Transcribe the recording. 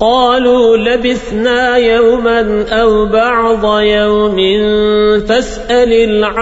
قالوا لبثنا يوما أو بعض يوم فاسأل العادين.